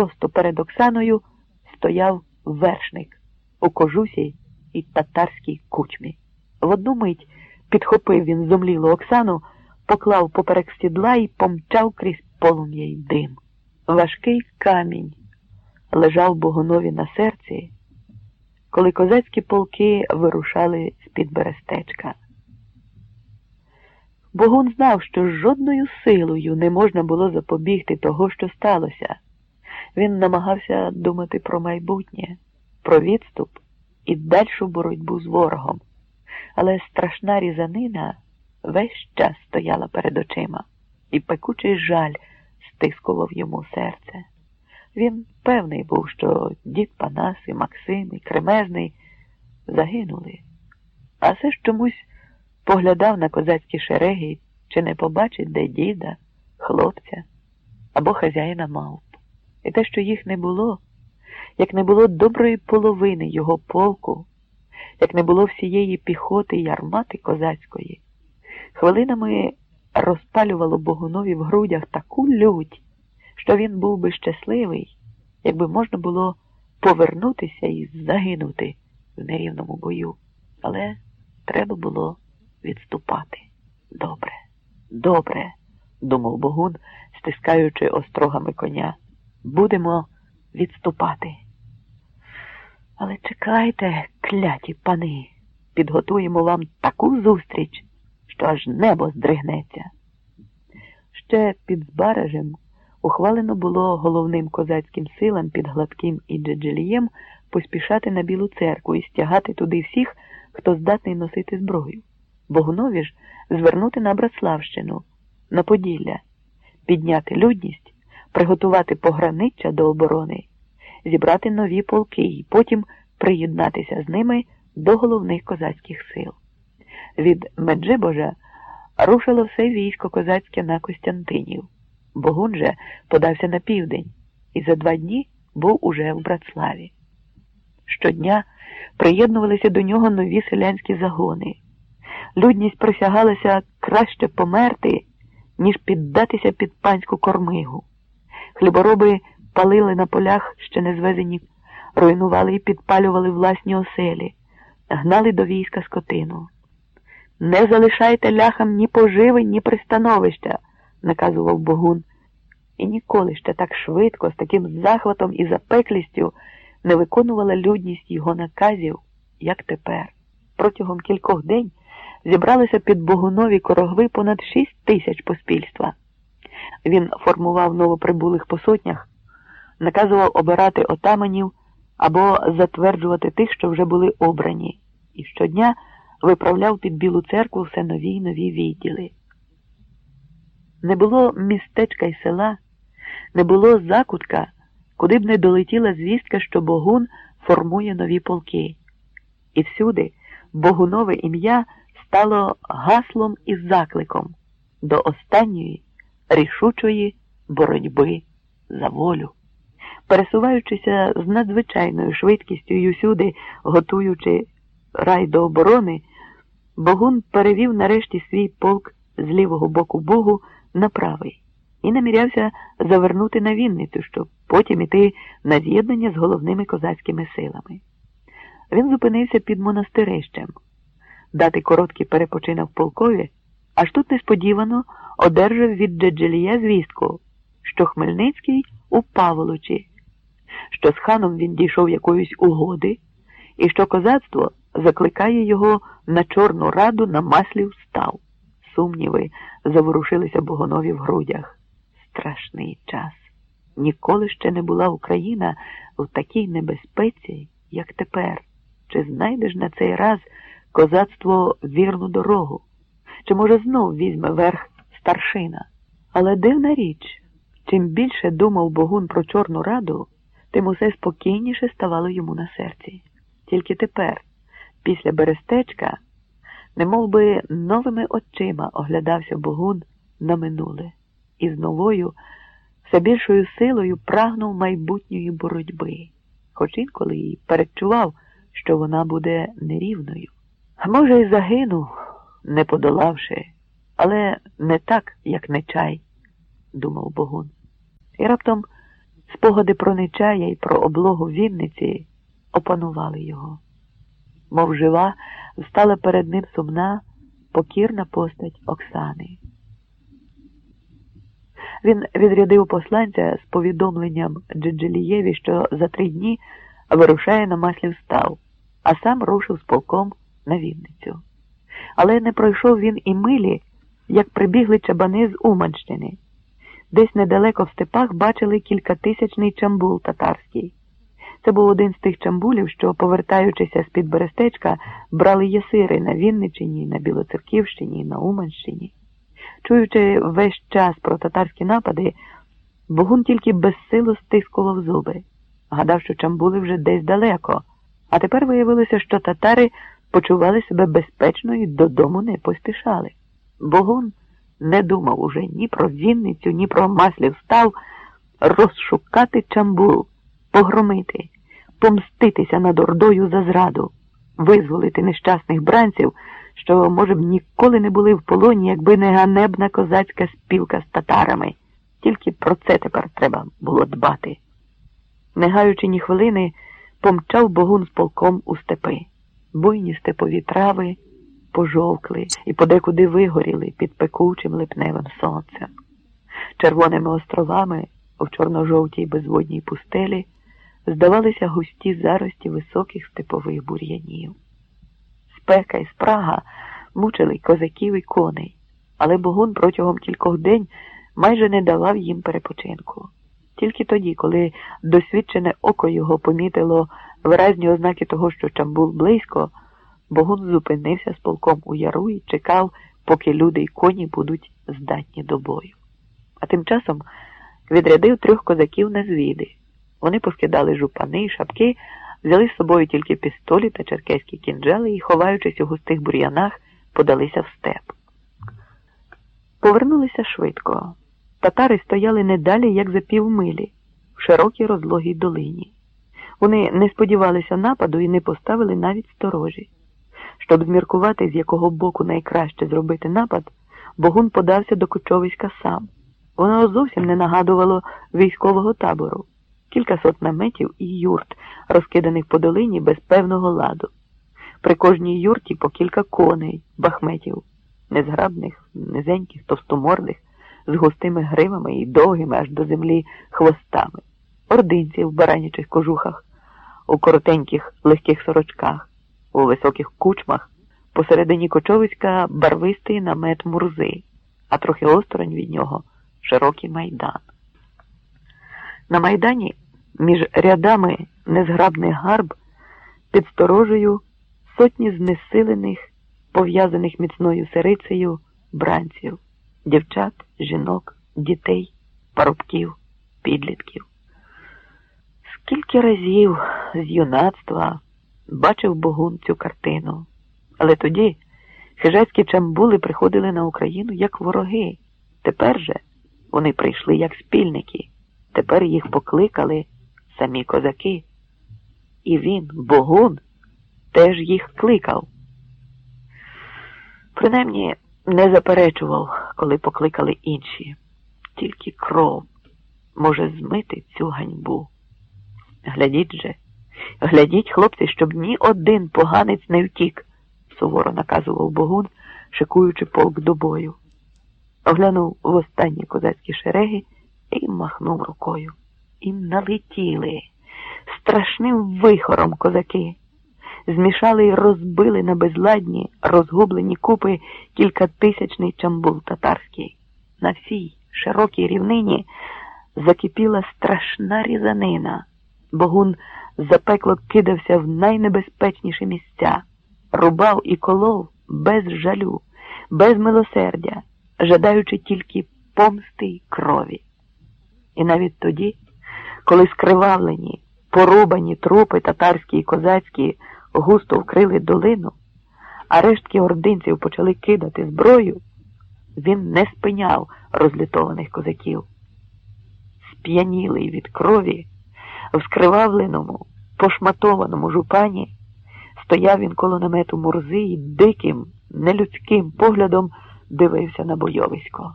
просто перед Оксаною стояв вершник у кожусі і татарській кучмі. В одну мить підхопив він зомлілу Оксану, поклав поперек сідла і помчав крізь полум'я й дим. Важкий камінь лежав Богунові на серці, коли козацькі полки вирушали з-під берестечка. Богун знав, що жодною силою не можна було запобігти того, що сталося. Він намагався думати про майбутнє, про відступ і дальшу боротьбу з ворогом, але страшна різанина весь час стояла перед очима, і пекучий жаль стискував йому серце. Він певний був, що дід Панас і Максим і Кремезний загинули, а все ж чомусь поглядав на козацькі шереги, чи не побачить де діда, хлопця або хазяїна мавп. І те, що їх не було, як не було доброї половини його полку, як не було всієї піхоти й армати козацької, хвилинами розпалювало Богунові в грудях таку лють, що він був би щасливий, якби можна було повернутися і загинути в нерівному бою. Але треба було відступати. Добре, добре, думав Богун, стискаючи острогами коня. Будемо відступати. Але чекайте, кляті пани, підготуємо вам таку зустріч, що аж небо здригнеться. Ще під Збаражем ухвалено було головним козацьким силам під Гладким і Джеджелієм поспішати на Білу церкву і стягати туди всіх, хто здатний носити зброю. Богунові ж звернути на Братславщину, на Поділля, підняти людність, приготувати пограниччя до оборони, зібрати нові полки і потім приєднатися з ними до головних козацьких сил. Від Меджибожа рушило все військо козацьке на Костянтинів. Богун же подався на південь і за два дні був уже в Братславі. Щодня приєднувалися до нього нові селянські загони. Людність присягалася краще померти, ніж піддатися під панську кормигу. Хлібороби палили на полях ще не звезені, руйнували і підпалювали власні оселі, гнали до війська скотину. Не залишайте ляхам ні поживи, ні пристановища, наказував Богун. І ніколи ще так швидко, з таким захватом і запеклістю не виконувала людність його наказів, як тепер. Протягом кількох день зібралися під Богунові корогви понад шість тисяч поспільства. Він формував новоприбулих по сотнях, наказував обирати отаманів або затверджувати тих, що вже були обрані, і щодня виправляв під Білу церкву все нові й нові відділи. Не було містечка й села, не було закутка, куди б не долетіла звістка, що Богун формує нові полки. І всюди Богунове ім'я стало гаслом і закликом до останньої рішучої боротьби за волю. Пересуваючися з надзвичайною швидкістю і усюди, готуючи рай до оборони, Богун перевів нарешті свій полк з лівого боку Богу на правий і намірявся завернути на Вінницю, щоб потім іти на з'єднання з головними козацькими силами. Він зупинився під монастирищем, дати короткий перепочинок полкові, аж тут несподівано одержав від Джеджелія звістку, що Хмельницький у Паволочі, що з ханом він дійшов якоїсь угоди, і що козацтво закликає його на Чорну раду на маслів став. Сумніви заворушилися Богонові в грудях. Страшний час. Ніколи ще не була Україна в такій небезпеці, як тепер. Чи знайдеш на цей раз козацтво вірну дорогу? Чи, може, знов візьме верх старшина? Але дивна річ, чим більше думав Богун про Чорну раду, тим усе спокійніше ставало йому на серці. Тільки тепер, після Берестечка, немов би новими очима оглядався Богун на минуле і з новою, все більшою силою прагнув майбутньої боротьби, хоч інколи й передчував, що вона буде нерівною. А може, й загинув, не подолавши, але не так, як Нечай, думав Богун. І раптом Спогади про Нечая і про облогу Вінниці опанували його. Мов жива, встала перед ним сумна, покірна постать Оксани. Він відрядив посланця з повідомленням Джеджелієві, що за три дні вирушає на маслів став, а сам рушив з полком на Вінницю. Але не пройшов він і милі, як прибігли чабани з Уманщини. Десь недалеко в степах бачили кількатисячний чамбул татарський. Це був один з тих чамбулів, що, повертаючися з-під Берестечка, брали ясири на Вінничині, на Білоцерківщині, на Уманщині. Чуючи весь час про татарські напади, Богун тільки безсило стискував зуби, гадав, що чамбули вже десь далеко, а тепер виявилося, що татари почували себе безпечно і додому не поспішали. Богун не думав уже ні про Вінницю, ні про маслів став розшукати чамбул, погромити, помститися над Ордою за зраду, визволити нещасних бранців, що, може б, ніколи не були в полоні, якби не ганебна козацька спілка з татарами. Тільки про це тепер треба було дбати. Не гаючи ні хвилини, помчав Богун з полком у степи. Буйні степові трави пожовкли і подекуди вигоріли під пекучим липневим сонцем. Червоними островами у чорно-жовтій безводній пустелі здавалися густі зарості високих степових бур'янів. Спека і спрага мучили козаків і коней, але Богун протягом кількох день майже не давав їм перепочинку. Тільки тоді, коли досвідчене око його помітило виразні ознаки того, що Чамбул близько, Богун зупинився з полком у яру і чекав, поки люди й коні будуть здатні до бою. А тим часом відрядив трьох козаків на звіди. Вони поскидали жупани й шапки, взяли з собою тільки пістолі та черкеські кінджали і, ховаючись у густих бур'янах, подалися в степ. Повернулися швидко. Татари стояли не далі, як за півмилі, в широкій розлогій долині. Вони не сподівалися нападу і не поставили навіть сторожі. Щоб зміркувати, з якого боку найкраще зробити напад, Богун подався до Кучовиська сам. Воно зовсім не нагадувало військового табору, кількасот наметів і юрт, розкиданих по долині без певного ладу. При кожній юрті по кілька коней, бахметів, незграбних, низеньких, товстомордих, з густими гривами і довгими аж до землі хвостами, ординців в баранячих кожухах, у коротеньких легких сорочках у високих кучмах, посередині Кочовицька барвистий намет мурзи, а трохи осторонь від нього широкий майдан. На майдані між рядами незграбних гарб під сторожею сотні знесилених, пов'язаних міцною сирицею бранців, дівчат, жінок, дітей, парубків, підлітків. Скільки разів з юнацтва бачив Богун цю картину. Але тоді хижацькі чамбули приходили на Україну як вороги. Тепер же вони прийшли як спільники. Тепер їх покликали самі козаки. І він, Богун, теж їх кликав. Принаймні не заперечував, коли покликали інші. Тільки кров може змити цю ганьбу. Глядіть же. Глядіть, хлопці, щоб ні один поганець не втік, суворо наказував Богун, шикуючи полк до бою. Оглянув в останні козацькі шереги і махнув рукою. І налетіли страшним вихором козаки. Змішали й розбили на безладні, розгублені купи кількатисячний чамбул татарський. На всій широкій рівнині закипіла страшна різанина. Богун запекло кидався в найнебезпечніші місця, рубав і колов без жалю, без милосердя, жадаючи тільки помсти й крові. І навіть тоді, коли скривавлені, порубані трупи татарські і козацькі густо вкрили долину, а рештки ординців почали кидати зброю, він не спиняв розлютованих козаків. Сп'янілий від крові, в скривавленому, пошматованому жупані стояв він коло намету Мурзи і диким, нелюдським поглядом дивився на бойовисько.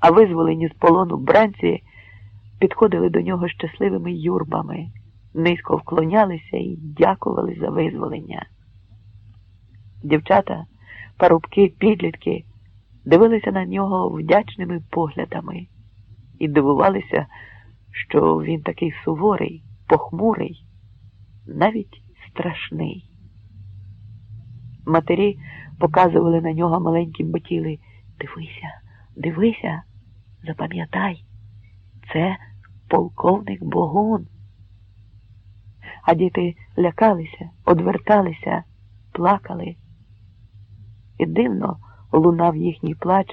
А визволені з полону бранці підходили до нього щасливими юрбами, низько вклонялися і дякували за визволення. Дівчата, парубки, підлітки дивилися на нього вдячними поглядами і дивувалися, що він такий суворий, похмурий, навіть страшний. Матері показували на нього маленькі ботіли. Дивися, дивися, запам'ятай, це полковник Богун. А діти лякалися, одверталися, плакали. І дивно лунав їхній плач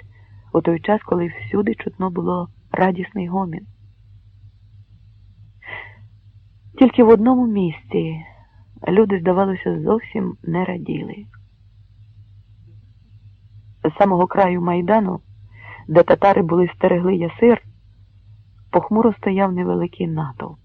у той час, коли всюди чутно було радісний гомін. Тільки в одному місці люди, здавалося, зовсім не раділи. З самого краю майдану, де татари були стерегли ясир, похмуро стояв невеликий натовп.